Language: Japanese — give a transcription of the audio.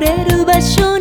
れる場所